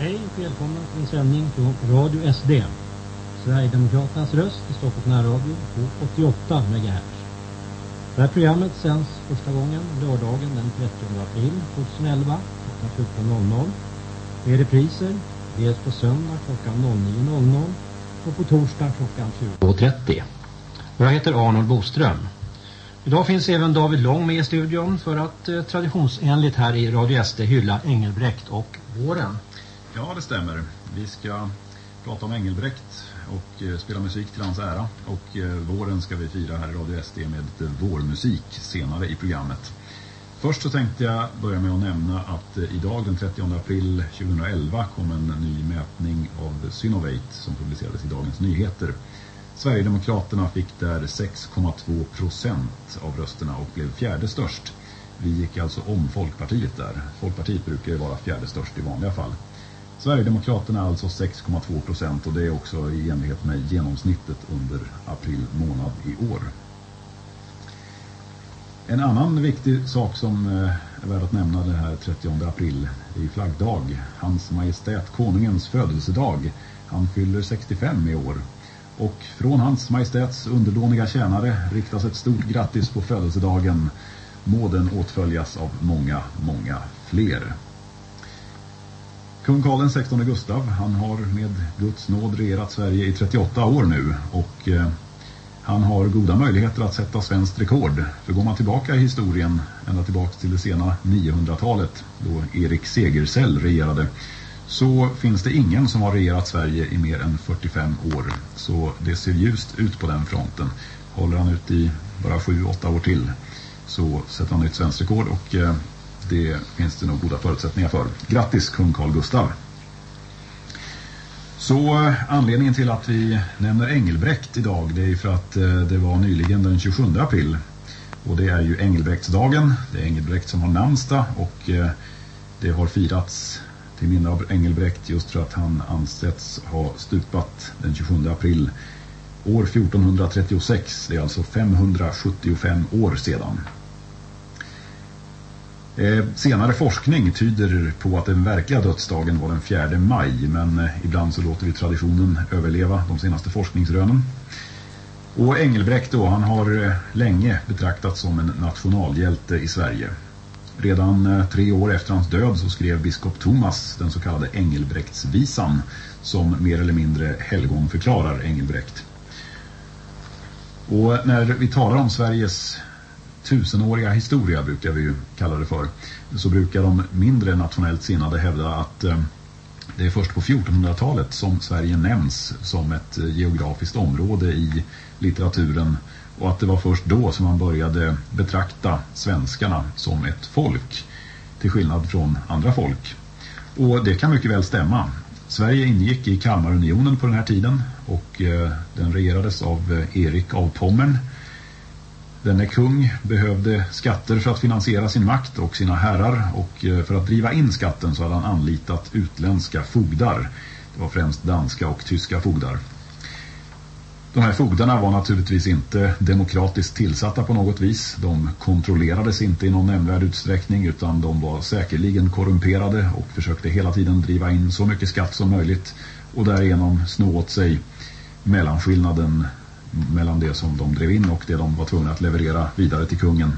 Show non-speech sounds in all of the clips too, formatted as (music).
Hej och välkomna till en sändning från Radio SD. Sverigedemokraternas röst i Stockholms närradio på 88 MHz. Det här programmet sänds första gången lördagen den 30 april 2011 klockan 14.00 med repriser dels på söndag klockan 09.00 och på torsdag klockan 20.30. Jag heter Arnold Boström. Idag finns även David Lång med i studion för att eh, traditionsenligt här i Radio SD hylla Engelbrekt och våren. Ja, det stämmer. Vi ska prata om Engelbrekt och eh, spela musik till hans ära. Och eh, våren ska vi fira här i Radio SD med lite vårmusik senare i programmet. Först så tänkte jag börja med att nämna att idag den 30 april 2011 kom en ny mätning av Synovate som publicerades i Dagens Nyheter. Sverigedemokraterna fick där 6,2 procent av rösterna och blev fjärde störst. Vi gick alltså om Folkpartiet där. Folkpartiet brukar ju vara fjärde störst i vanliga fall. Sverigedemokraterna alltså 6,2 procent och det är också i enlighet med genomsnittet under april månad i år. En annan viktig sak som eh, är värd att nämna den här 30 april är flaggdag. Hans Majestät Konungens födelsedag. Han fyller 65 i år. Och från Hans Majestäts underdåniga tjänare riktas ett stort grattis på födelsedagen. Må den åtföljas av många, många fler. Kung Karl XVI Gustav, han har med Guds nåd regerat Sverige i 38 år nu och eh, han har goda möjligheter att sätta svenskt rekord. För går man tillbaka i historien, ända tillbaka till det sena 900-talet då Erik Segersäll regerade, så finns det ingen som har regerat Sverige i mer än 45 år. Så det ser ljust ut på den fronten. Håller han ut i bara 7-8 år till så sätter han nytt svenskt rekord och eh, det finns det nog goda förutsättningar för. Grattis kung Carl Gustav! Så eh, anledningen till att vi nämner Engelbrekt idag det är för att eh, det var nyligen den 27 april. Och det är ju Engelbrektsdagen. Det är Engelbrekt som har namnsdag och eh, det har firats till minne av Engelbrekt just för att han ansetts ha stupat den 27 april år 1436. Det är alltså 575 år sedan. Eh, senare forskning tyder på att den verkliga dödsdagen var den 4 maj men eh, ibland så låter vi traditionen överleva de senaste forskningsrönen. Och Engelbrekt då, han har eh, länge betraktats som en nationalhjälte i Sverige. Redan tre år efter hans död så skrev biskop Thomas den så kallade Engelbrektsvisan som mer eller mindre helgon förklarar Engelbrekt. Och när vi talar om Sveriges tusenåriga historia brukar vi ju kalla det för, så brukar de mindre nationellt sinnade hävda att eh, det är först på 1400-talet som Sverige nämns som ett eh, geografiskt område i litteraturen och att det var först då som man började betrakta svenskarna som ett folk till skillnad från andra folk. Och det kan mycket väl stämma. Sverige ingick i Kalmarunionen på den här tiden och eh, den regerades av Erik av Pommern Denne kung behövde skatter för att finansiera sin makt och sina herrar och eh, för att driva in skatten så hade han anlitat utländska fogdar. Det var främst danska och tyska fogdar. De här fogdarna var naturligtvis inte demokratiskt tillsatta på något vis. De kontrollerades inte i någon nämnvärd utsträckning utan de var säkerligen korrumperade och försökte hela tiden driva in så mycket skatt som möjligt och därigenom snå åt sig mellanskillnaden mellan det som de drev in och det de var tvungna att leverera vidare till kungen.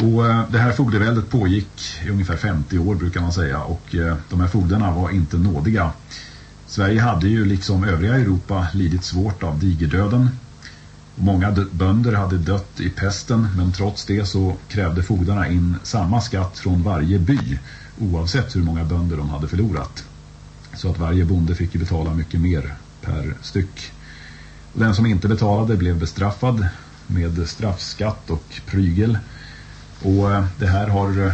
Och eh, det här fogdeväldet pågick i ungefär 50 år brukar man säga och eh, de här fogderna var inte nådiga. Sverige hade ju liksom övriga Europa lidit svårt av digerdöden. Många bönder hade dött i pesten men trots det så krävde fogdarna in samma skatt från varje by oavsett hur många bönder de hade förlorat. Så att varje bonde fick ju betala mycket mer per styck. Den som inte betalade blev bestraffad med straffskatt och prygel. Och eh, det här har eh,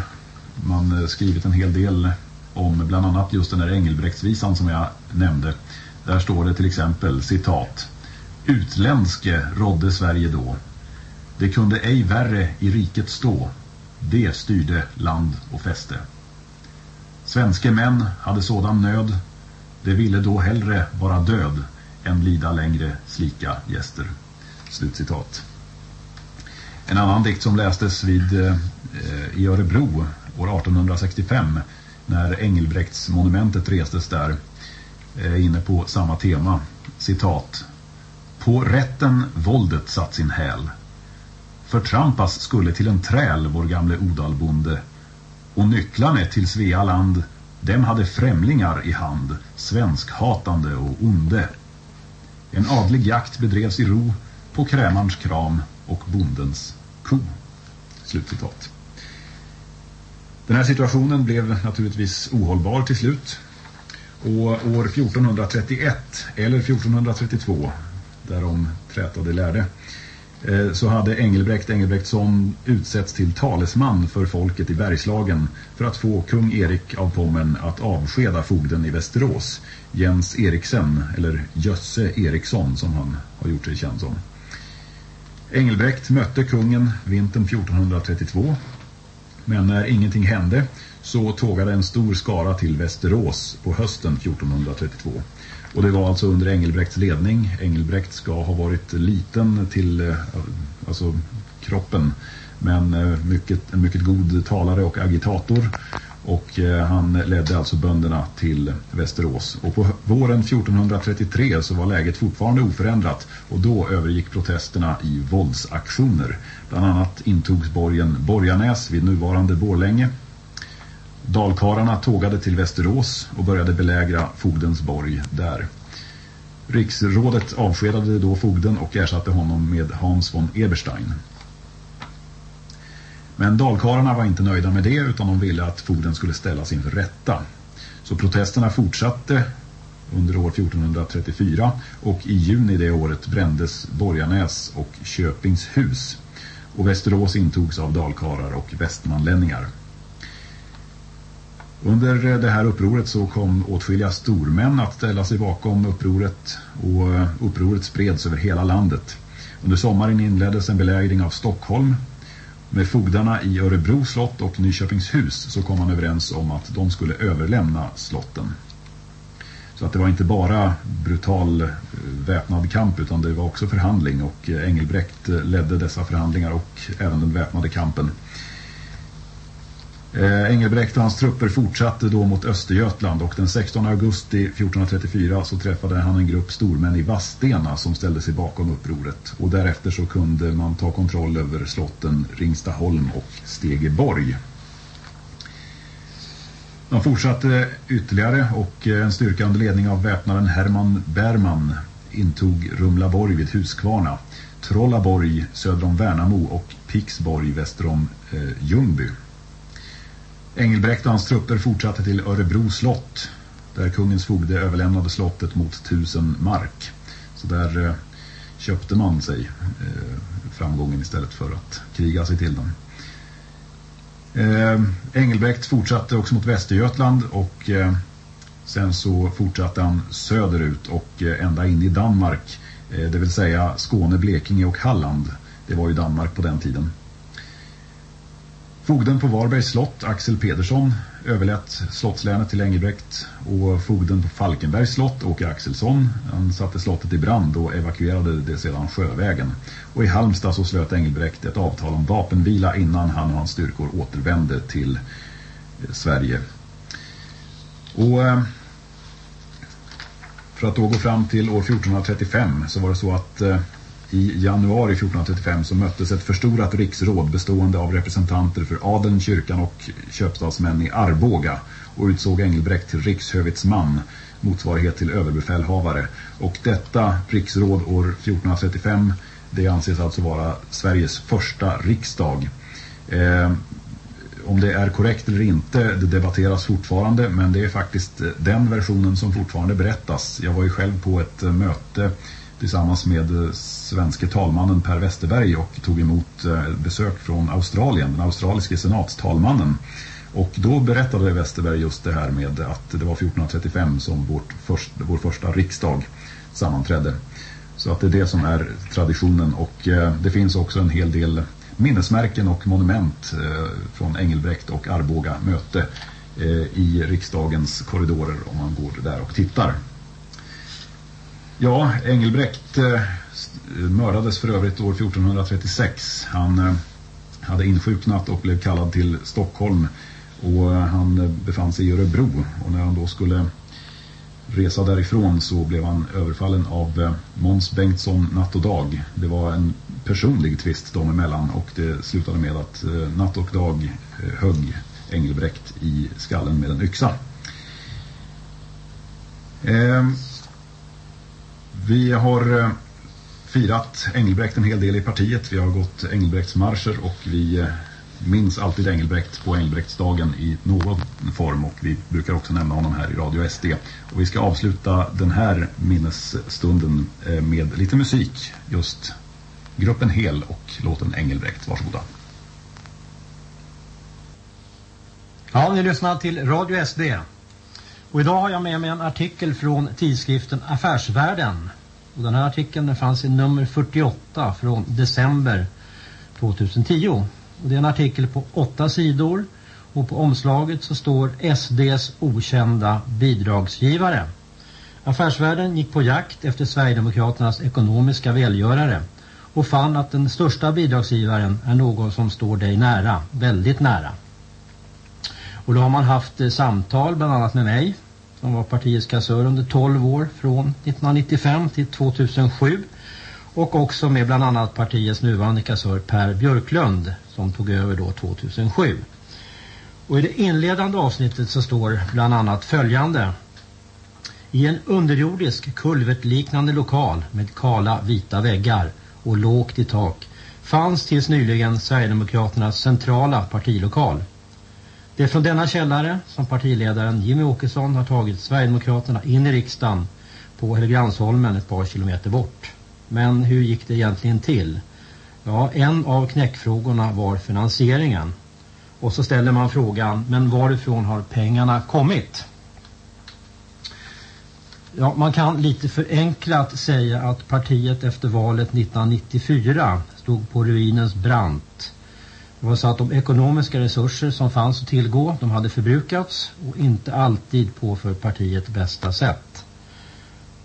man eh, skrivit en hel del om bland annat just den här Engelbrektsvisan som jag nämnde. Där står det till exempel, citat. Utländske rådde Sverige då. Det kunde ej värre i riket stå. Det styrde land och fäste. Svenske män hade sådan nöd. Det ville då hellre vara död än lida längre slika gäster. Slutcitat. En annan dikt som lästes vid, eh, i Örebro år 1865 när Engelbrekts monumentet restes där eh, inne på samma tema. Citat. På rätten våldet satt sin häl. Förtrampas skulle till en träl vår gamle odalbonde. Och nycklarna till Svealand dem hade främlingar i hand, svenskhatande och onde. En adlig jakt bedrevs i ro på krämarns kram och bondens ko. Slutcitat. Den här situationen blev naturligtvis ohållbar till slut. Och år 1431 eller 1432, därom trätade lärde, Eh, så hade Engelbrekt Engelbrektsson utsetts till talesman för folket i Bergslagen för att få kung Erik av Pommern att avskeda fogden i Västerås, Jens Eriksen, eller Jösse Eriksson som han har gjort sig känd som. Engelbrekt mötte kungen vintern 1432 men när ingenting hände så tågade en stor skara till Västerås på hösten 1432. Och det var alltså under Engelbrekts ledning. Engelbrekt ska ha varit liten till eh, alltså kroppen men eh, mycket, en mycket god talare och agitator och eh, han ledde alltså bönderna till Västerås. Och på våren 1433 så var läget fortfarande oförändrat och då övergick protesterna i våldsaktioner. Bland annat intogs borgen Borganäs vid nuvarande Borlänge. Dalkararna tågade till Västerås och började belägra fogdens borg där. Riksrådet avskedade då fogden och ersatte honom med Hans von Eberstein. Men dalkararna var inte nöjda med det utan de ville att fogden skulle ställas inför rätta. Så protesterna fortsatte under år 1434 och i juni det året brändes Borgarnäs och Köpings hus och Västerås intogs av dalkarar och västmanlänningar. Under det här upproret så kom åtskilliga stormän att ställa sig bakom upproret och eh, upproret spreds över hela landet. Under sommaren inleddes en belägring av Stockholm med fogdarna i Örebro slott och Nyköpingshus så kom man överens om att de skulle överlämna slotten. Så att det var inte bara brutal eh, väpnad kamp utan det var också förhandling och eh, Engelbrekt ledde dessa förhandlingar och även den väpnade kampen. Eh, Engelbrekt och hans trupper fortsatte då mot Östergötland och den 16 augusti 1434 så träffade han en grupp stormän i Vastena som ställde sig bakom upproret. Och därefter så kunde man ta kontroll över slotten Ringstaholm och Stegeborg. De fortsatte ytterligare och eh, en styrka under ledning av väpnaren Herman Berman intog Rumlaborg vid Huskvarna, Trollaborg söder om Värnamo och Pixborg väster om eh, Ljungby. Engelbrekt och hans trupper fortsatte till Örebro slott där kungens fogde överlämnade slottet mot tusen mark. Så där eh, köpte man sig eh, framgången istället för att kriga sig till den. Eh, Engelbrekt fortsatte också mot Västergötland och eh, sen så fortsatte han söderut och eh, ända in i Danmark. Eh, det vill säga Skåne, Blekinge och Halland. Det var ju Danmark på den tiden. Fogden på Varbergs slott, Axel Pedersson, överlät slottslänet till Engelbrekt och fogden på Falkenbergs slott, Åke Axelsson, han satte slottet i brand och evakuerade det sedan sjövägen. Och i Halmstad så slöt Engelbrekt ett avtal om vapenvila innan han och hans styrkor återvände till eh, Sverige. Och eh, för att då gå fram till år 1435 så var det så att eh, i januari 1435 så möttes ett förstorat riksråd bestående av representanter för adeln, kyrkan och köpstadsmän i Arboga och utsåg Engelbrekt till rikshövitsman, motsvarighet till överbefälhavare. Och detta riksråd år 1435 det anses alltså vara Sveriges första riksdag. Eh, om det är korrekt eller inte, det debatteras fortfarande men det är faktiskt den versionen som fortfarande berättas. Jag var ju själv på ett eh, möte tillsammans med eh, svenske talmannen Per Westerberg och tog emot eh, besök från Australien, den australiske senatstalmannen. Och då berättade Westerberg just det här med att det var 1435 som vårt först, vår första riksdag sammanträdde. Så att det är det som är traditionen och eh, det finns också en hel del minnesmärken och monument från Engelbrekt och Arboga möte i riksdagens korridorer om man går där och tittar. Ja, Engelbrekt eh, mördades för övrigt år 1436. Han eh, hade insjuknat och blev kallad till Stockholm Och eh, han befann sig i Örebro och när han då skulle resa därifrån så blev han överfallen av Måns Bengtsson natt och dag. Det var en personlig tvist dem emellan och det slutade med att natt och dag högg Engelbrekt i skallen med en yxa. Ehm vi har eh, firat Engelbrekt en hel del i partiet. Vi har gått Engelbrektsmarscher och vi eh, minns alltid Engelbrekt på Engelbrektsdagen i någon form och vi brukar också nämna honom här i Radio SD. Och vi ska avsluta den här minnesstunden eh, med lite musik. Just gruppen Hel och låten Engelbrekt. Varsågoda. Ja, ni lyssnar till Radio SD. Och idag har jag med mig en artikel från tidskriften Affärsvärlden. Och den här artikeln fanns i nummer 48 från december 2010. Och det är en artikel på åtta sidor och på omslaget så står SDs okända bidragsgivare. Affärsvärlden gick på jakt efter Sverigedemokraternas ekonomiska välgörare och fann att den största bidragsgivaren är någon som står dig nära, väldigt nära. Och då har man haft eh, samtal bland annat med mig han var partiets kassör under 12 år från 1995 till 2007 och också med bland annat partiets nuvarande kassör Per Björklund som tog över då 2007. Och i det inledande avsnittet så står bland annat följande. I en underjordisk kulvertliknande lokal med kala vita väggar och lågt i tak fanns tills nyligen Sverigedemokraternas centrala partilokal. Det är från denna källare som partiledaren Jimmy Åkesson har tagit Sverigedemokraterna in i riksdagen på Helgeandsholmen ett par kilometer bort. Men hur gick det egentligen till? Ja, en av knäckfrågorna var finansieringen. Och så ställer man frågan, men varifrån har pengarna kommit? Ja, man kan lite förenklat säga att partiet efter valet 1994 stod på ruinens brant. Det var så att de ekonomiska resurser som fanns att tillgå, de hade förbrukats och inte alltid på för partiet bästa sätt.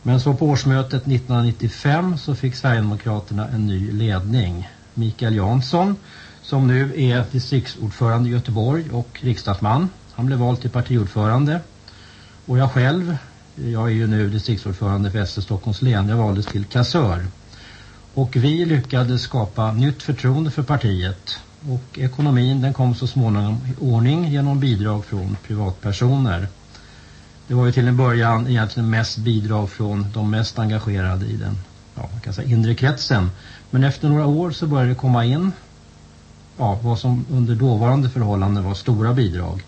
Men så på årsmötet 1995 så fick Sverigedemokraterna en ny ledning. Mikael Jansson som nu är distriktsordförande i Göteborg och riksdagsman. Han blev vald till partiordförande. Och jag själv, jag är ju nu distriktsordförande för Väster Stockholms län. Jag valdes till kassör. Och vi lyckades skapa nytt förtroende för partiet. Och ekonomin den kom så småningom i ordning genom bidrag från privatpersoner. Det var ju till en början egentligen mest bidrag från de mest engagerade i den ja, man kan säga inre kretsen. Men efter några år så började det komma in ja, vad som under dåvarande förhållanden var stora bidrag.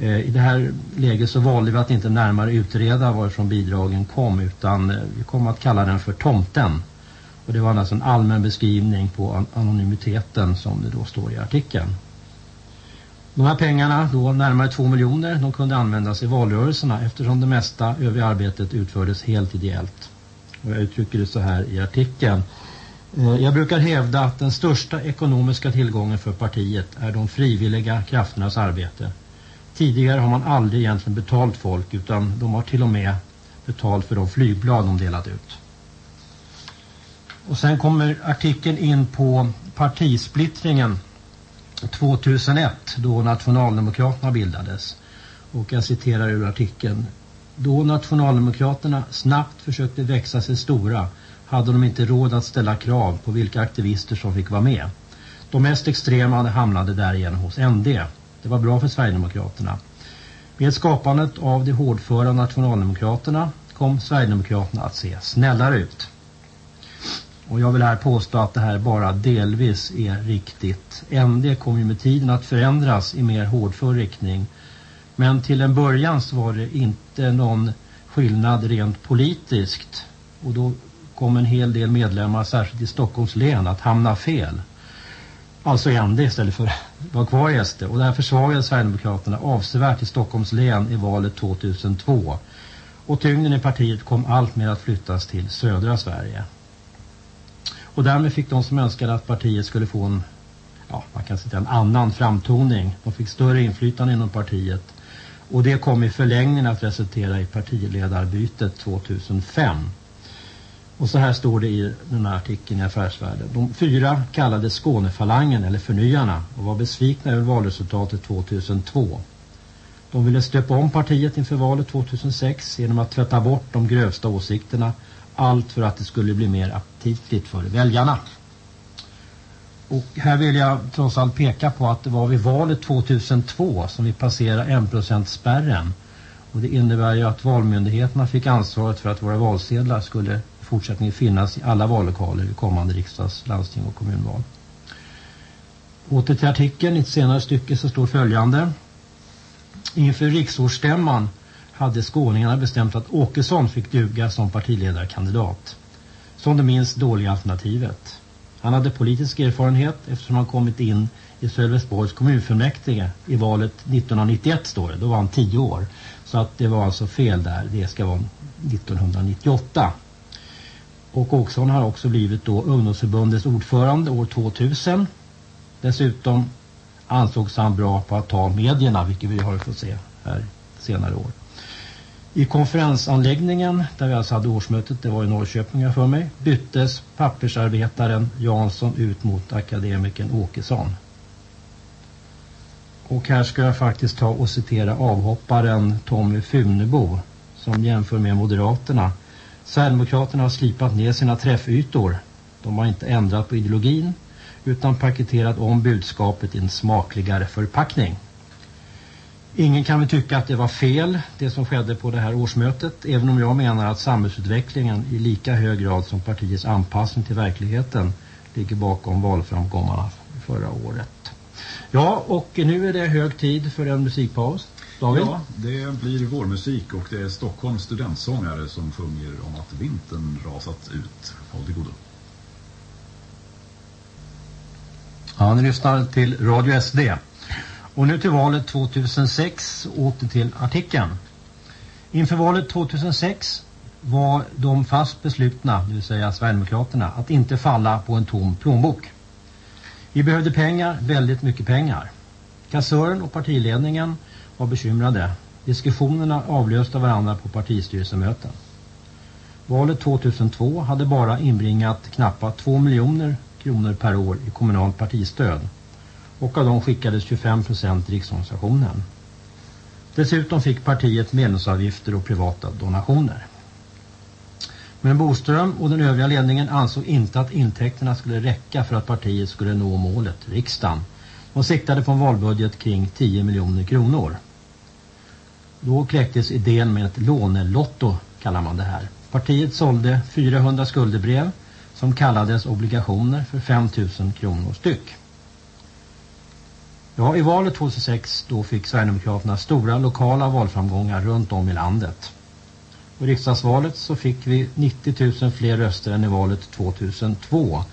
Eh, I det här läget så valde vi att inte närmare utreda varifrån bidragen kom utan eh, vi kom att kalla den för tomten. Och det var alltså en allmän beskrivning på anonymiteten som det då står i artikeln. De här pengarna, då närmare två miljoner, de kunde användas i valrörelserna eftersom det mesta övriga arbetet utfördes helt ideellt. Och jag uttrycker det så här i artikeln. Eh, jag brukar hävda att den största ekonomiska tillgången för partiet är de frivilliga krafternas arbete. Tidigare har man aldrig egentligen betalt folk utan de har till och med betalt för de flygblad de delat ut. Och sen kommer artikeln in på partisplittringen 2001 då Nationaldemokraterna bildades. Och jag citerar ur artikeln. Då Nationaldemokraterna snabbt försökte växa sig stora hade de inte råd att ställa krav på vilka aktivister som fick vara med. De mest extrema hamnade därigenom hos ND. Det var bra för Sverigedemokraterna. Med skapandet av de hårdföra Nationaldemokraterna kom Sverigedemokraterna att se snällare ut. Och jag vill här påstå att det här bara delvis är riktigt. ND kom ju med tiden att förändras i mer hårdför riktning. Men till en början så var det inte någon skillnad rent politiskt. Och då kom en hel del medlemmar, särskilt i Stockholms län, att hamna fel. Alltså ND istället för att vara kvar i SD. Och det här försvagade Sverigedemokraterna avsevärt i Stockholms län i valet 2002. Och tyngden i partiet kom allt mer att flyttas till södra Sverige. Och därmed fick de som önskade att partiet skulle få en, ja, man kan säga en annan framtoning. De fick större inflytande inom partiet. Och det kom i förlängningen att resultera i partiledarbytet 2005. Och så här står det i den här artikeln i Affärsvärlden. De fyra kallade Skånefalangen eller förnyarna och var besvikna över valresultatet 2002. De ville stöpa om partiet inför valet 2006 genom att tvätta bort de grövsta åsikterna. Allt för att det skulle bli mer aptitligt för väljarna. Och här vill jag trots allt peka på att det var vid valet 2002 som vi passerade 1%-spärren. Och det innebär ju att valmyndigheterna fick ansvaret för att våra valsedlar skulle i fortsättningen finnas i alla vallokaler i kommande riksdags-, landsting och kommunval. Åter till artikeln, i ett senare stycke så står följande. Inför riksårsstämman hade skåningarna bestämt att Åkesson fick duga som partiledarkandidat. Som det minst dåliga alternativet. Han hade politisk erfarenhet eftersom han kommit in i Sölvesborgs kommunfullmäktige i valet 1991 står det. Då var han tio år. Så att det var alltså fel där. Det ska vara 1998. Och Åkesson har också blivit då ungdomsförbundets ordförande år 2000. Dessutom ansågs han bra på att ta medierna, vilket vi har fått se här senare år. I konferensanläggningen, där vi alltså hade årsmötet, det var i Norrköping för mig, byttes pappersarbetaren Jansson ut mot akademikern Åkesson. Och här ska jag faktiskt ta och citera avhopparen Tommy Funebo som jämför med Moderaterna. Sverigedemokraterna har slipat ner sina träffytor. De har inte ändrat på ideologin utan paketerat om budskapet i en smakligare förpackning. Ingen kan väl tycka att det var fel det som skedde på det här årsmötet även om jag menar att samhällsutvecklingen i lika hög grad som partiets anpassning till verkligheten ligger bakom valframgångarna förra året. Ja, och nu är det hög tid för en musikpaus. David? Ja, det blir vårmusik och det är Stockholms studentsångare som sjunger om att vintern rasat ut. Håll till godo. Ja, ni lyssnar till Radio SD. Och nu till valet 2006, åter till artikeln. Inför valet 2006 var de fast beslutna, det vill säga Sverigedemokraterna, att inte falla på en tom plånbok. Vi behövde pengar, väldigt mycket pengar. Kassören och partiledningen var bekymrade. Diskussionerna avlöste varandra på partistyrelsemöten. Valet 2002 hade bara inbringat knappt 2 miljoner kronor per år i kommunalt partistöd och av dem skickades 25 procent till riksorganisationen. Dessutom fick partiet medlemsavgifter och privata donationer. Men Boström och den övriga ledningen ansåg inte att intäkterna skulle räcka för att partiet skulle nå målet, riksdagen. De siktade på en valbudget kring 10 miljoner kronor. Då kläcktes idén med ett lånelotto, kallar man det här. Partiet sålde 400 skuldebrev som kallades obligationer för 5 000 kronor styck. Ja, i valet 2006 då fick Sverigedemokraterna stora lokala valframgångar runt om i landet. I riksdagsvalet så fick vi 90 000 fler röster än i valet 2002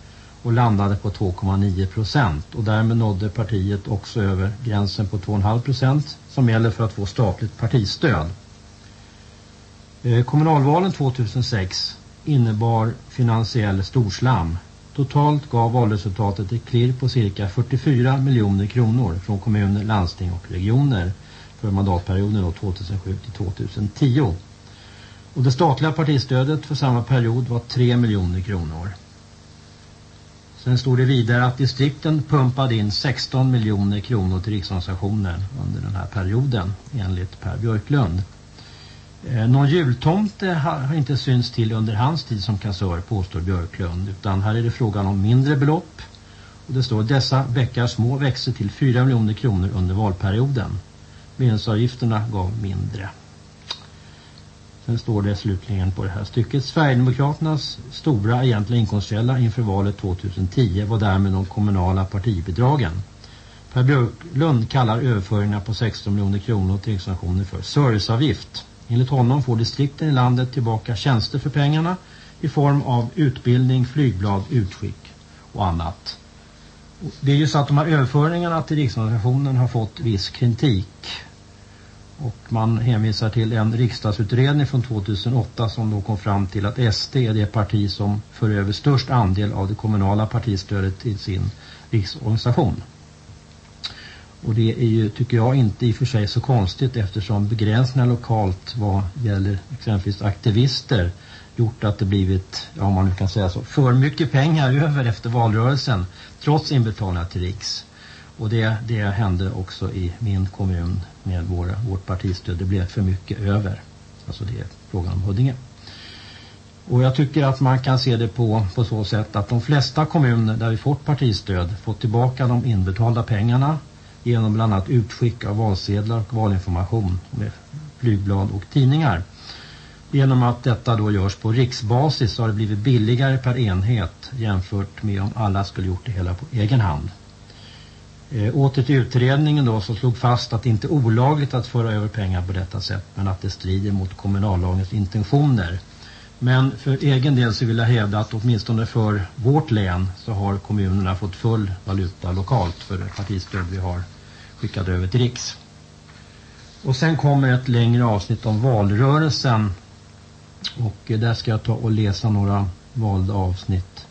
och landade på 2,9 procent och därmed nådde partiet också över gränsen på 2,5 procent som gäller för att få statligt partistöd. Eh, kommunalvalen 2006 innebar finansiell storslam. Totalt gav valresultatet ett klirr på cirka 44 miljoner kronor från kommuner, landsting och regioner för mandatperioden 2007 till 2010. Och det statliga partistödet för samma period var 3 miljoner kronor. Sen stod det vidare att distrikten pumpade in 16 miljoner kronor till riksorganisationen under den här perioden enligt Per Björklund. Eh, någon jultomte har inte synts till under hans tid som kassör påstår Björklund utan här är det frågan om mindre belopp. Och det står dessa bäckar små växer till 4 miljoner kronor under valperioden. Medlemsavgifterna gav mindre. Sen står det slutligen på det här stycket. Sverigedemokraternas stora egentliga inkomstkälla inför valet 2010 var därmed de kommunala partibidragen. Per Björklund kallar överföringarna på 16 miljoner kronor till riksnationer för serviceavgift. Enligt honom får distrikten i landet tillbaka tjänster för pengarna i form av utbildning, flygblad, utskick och annat. Det är ju så att de här överföringarna till riksorganisationen har fått viss kritik. Och man hänvisar till en riksdagsutredning från 2008 som då kom fram till att SD är det parti som för över störst andel av det kommunala partistödet till sin riksorganisation. Och det är ju, tycker jag, inte i och för sig så konstigt eftersom begränsningar lokalt vad gäller exempelvis aktivister gjort att det blivit, ja, om man nu kan säga så, för mycket pengar (laughs) över efter valrörelsen trots inbetalningar till Riks. Och det, det hände också i min kommun med våra, vårt partistöd. Det blev för mycket över. Alltså det är frågan om Huddinge. Och jag tycker att man kan se det på, på så sätt att de flesta kommuner där vi fått partistöd fått tillbaka de inbetalda pengarna genom bland annat utskick av valsedlar och valinformation med flygblad och tidningar. Genom att detta då görs på riksbasis så har det blivit billigare per enhet jämfört med om alla skulle gjort det hela på egen hand. Eh, åter till utredningen då som slog fast att det inte är olagligt att föra över pengar på detta sätt men att det strider mot kommunallagens intentioner. Men för egen del så vill jag hävda att åtminstone för vårt län så har kommunerna fått full valuta lokalt för det partistöd vi har skickat över till Riks. Och sen kommer ett längre avsnitt om valrörelsen och eh, där ska jag ta och läsa några valda avsnitt.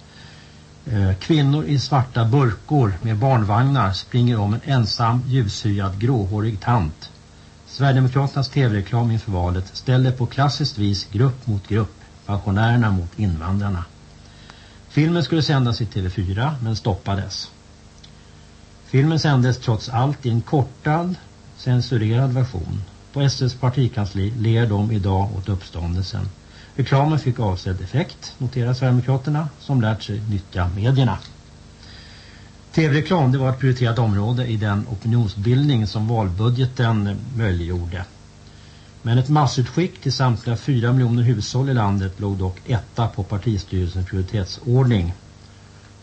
Eh, kvinnor i svarta burkor med barnvagnar springer om en ensam ljushyad gråhårig tant. Sverigedemokraternas tv-reklam inför valet ställer på klassiskt vis grupp mot grupp, pensionärerna mot invandrarna. Filmen skulle sändas i TV4 men stoppades. Filmen sändes trots allt i en kortad, censurerad version. På SS partikansli ler de idag åt uppståndelsen. Reklamen fick avsedd effekt, noterar Sverigedemokraterna, som lärt sig nyttja medierna. TV-reklam det var ett prioriterat område i den opinionsbildning som valbudgeten möjliggjorde. Men ett massutskick till samtliga 4 miljoner hushåll i landet låg dock etta på partistyrelsens prioritetsordning.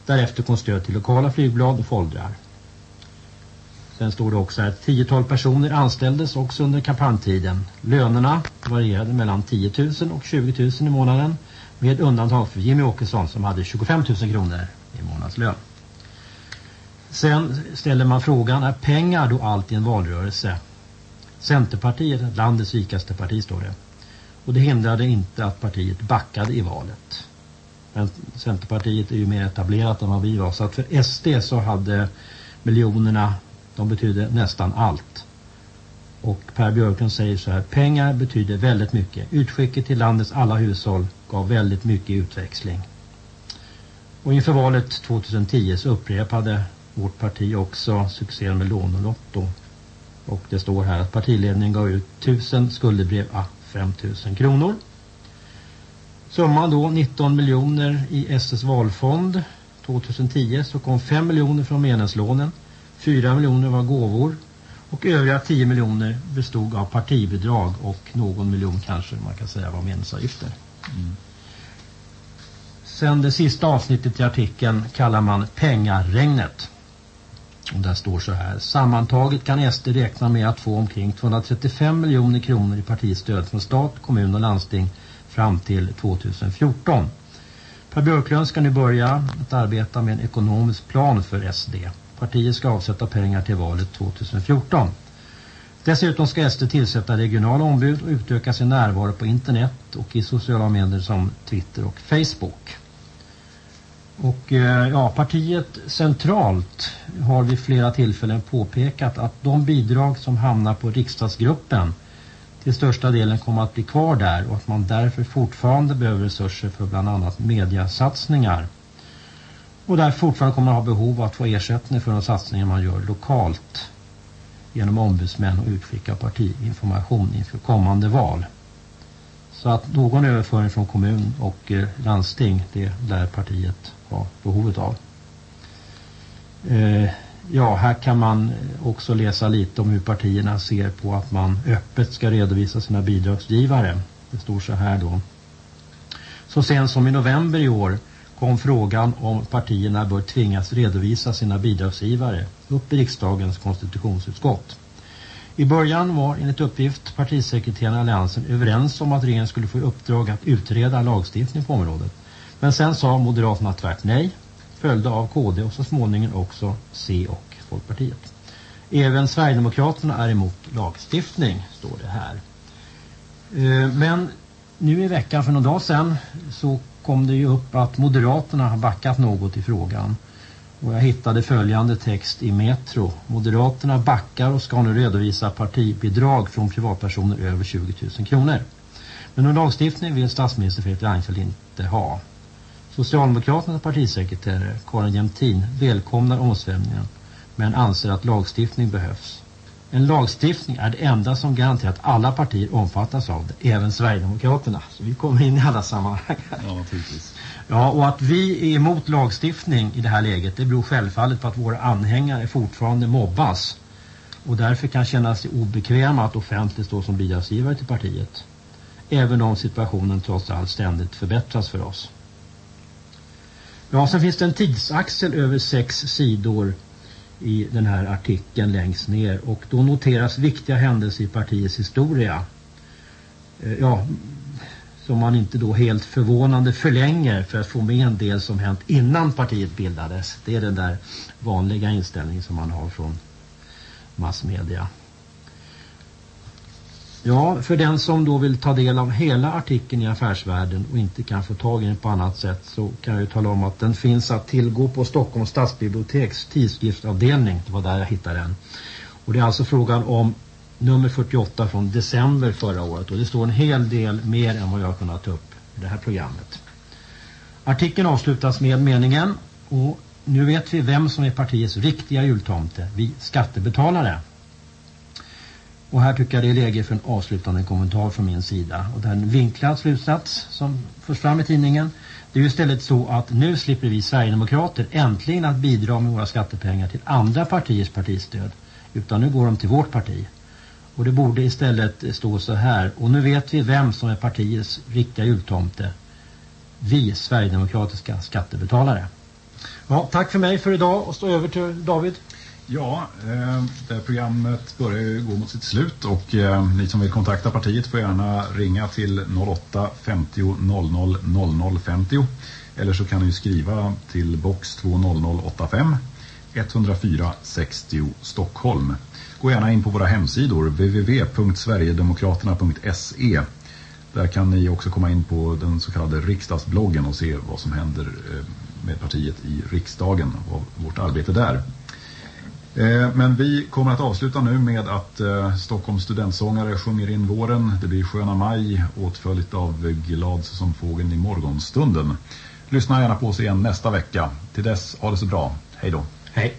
Därefter kom stöd till lokala flygblad och foldrar. Sen står det också att tiotal personer anställdes också under kampanjtiden. Lönerna varierade mellan 10 000 och 20 000 i månaden med undantag för Jimmy Åkesson som hade 25 000 kronor i månadslön. Sen ställer man frågan, är pengar då allt i en valrörelse? Centerpartiet, landets rikaste parti står det. Och det hindrade inte att partiet backade i valet. Men Centerpartiet är ju mer etablerat än vad vi var. Så att för SD så hade miljonerna de betydde nästan allt. Och Per Björklund säger så här, pengar betyder väldigt mycket. Utskicket till landets alla hushåll gav väldigt mycket utväxling. Och inför valet 2010 så upprepade vårt parti också succén med lånelotto. Och det står här att partiledningen gav ut 1000 skuldebrev a 5000 kronor. Summan då 19 miljoner i SS valfond 2010 så kom 5 miljoner från meningslånen 4 miljoner var gåvor och övriga 10 miljoner bestod av partibidrag och någon miljon kanske man kan säga var medlemsavgifter. Mm. Sen det sista avsnittet i artikeln kallar man pengaregnet. Och där står så här. Sammantaget kan SD räkna med att få omkring 235 miljoner kronor i partistöd från stat, kommun och landsting fram till 2014. Per Björklund ska nu börja att arbeta med en ekonomisk plan för SD. Partiet ska avsätta pengar till valet 2014. Dessutom ska SD tillsätta regionala ombud och utöka sin närvaro på internet och i sociala medier som Twitter och Facebook. Och eh, ja, partiet centralt har vid flera tillfällen påpekat att de bidrag som hamnar på riksdagsgruppen till största delen kommer att bli kvar där och att man därför fortfarande behöver resurser för bland annat mediasatsningar. Och där fortfarande kommer att ha behov av att få ersättning för de satsningar man gör lokalt genom ombudsmän och utskick av partiinformation inför kommande val. Så att någon överföring från kommun och eh, landsting, det lär partiet ha behovet av. Eh, ja, här kan man också läsa lite om hur partierna ser på att man öppet ska redovisa sina bidragsgivare. Det står så här då. Så sent som i november i år kom frågan om partierna bör tvingas redovisa sina bidragsgivare upp i riksdagens konstitutionsutskott. I början var enligt uppgift partisekreterarna i alliansen överens om att regeringen skulle få uppdrag att utreda lagstiftning på området. Men sen sa Moderaterna tvärt nej, följde av KD och så småningom också C och Folkpartiet. Även Sverigedemokraterna är emot lagstiftning, står det här. Eh, men nu i veckan för några dagar sedan så kom det ju upp att Moderaterna har backat något i frågan. Och jag hittade följande text i Metro. Moderaterna backar och ska nu redovisa partibidrag från privatpersoner över 20 000 kronor. Men någon lagstiftning vill statsminister Fredrik Reinfeldt inte ha. Socialdemokraternas partisekreterare Karin Jämtin välkomnar omsvämningen men anser att lagstiftning behövs. En lagstiftning är det enda som garanterar att alla partier omfattas av det, även Sverigedemokraterna. Så vi kommer in i alla sammanhang. Ja, naturligtvis. Ja, och att vi är emot lagstiftning i det här läget, det beror självfallet på att våra anhängare fortfarande mobbas. Och därför kan känna sig obekväma att offentligt stå som bidragsgivare till partiet. Även om situationen trots allt ständigt förbättras för oss. Ja, sen finns det en tidsaxel över sex sidor i den här artikeln längst ner och då noteras viktiga händelser i partiets historia. Eh, ja, som man inte då helt förvånande förlänger för att få med en del som hänt innan partiet bildades. Det är den där vanliga inställningen som man har från massmedia. Ja, för den som då vill ta del av hela artikeln i Affärsvärlden och inte kan få tag i den på annat sätt så kan jag ju tala om att den finns att tillgå på Stockholms stadsbiblioteks tidskriftsavdelning. Det var där jag hittade den. Och det är alltså frågan om nummer 48 från december förra året och det står en hel del mer än vad jag har kunnat ta upp i det här programmet. Artikeln avslutas med meningen och nu vet vi vem som är partiets riktiga jultomte, vi skattebetalare. Och här tycker jag det är läge för en avslutande kommentar från min sida. Och det är en vinklad slutsats som förs fram i tidningen. Det är ju istället så att nu slipper vi Sverigedemokrater äntligen att bidra med våra skattepengar till andra partiers partistöd. Utan nu går de till vårt parti. Och det borde istället stå så här. Och nu vet vi vem som är partiets riktiga jultomte. Vi Sverigedemokratiska skattebetalare. Ja, tack för mig för idag och stå över till David. Ja, eh, det här programmet börjar ju gå mot sitt slut och eh, ni som vill kontakta partiet får gärna ringa till 08 50 00 00 50 eller så kan ni skriva till box 20085 104 60 Stockholm. Gå gärna in på våra hemsidor www.sverigedemokraterna.se Där kan ni också komma in på den så kallade riksdagsbloggen och se vad som händer eh, med partiet i riksdagen och vårt arbete där. Eh, men vi kommer att avsluta nu med att eh, Stockholms studentsångare sjunger in våren. Det blir Sköna maj åtföljt av Glad som fågeln i morgonstunden. Lyssna gärna på oss igen nästa vecka. Till dess, ha det så bra. Hej då. Hej.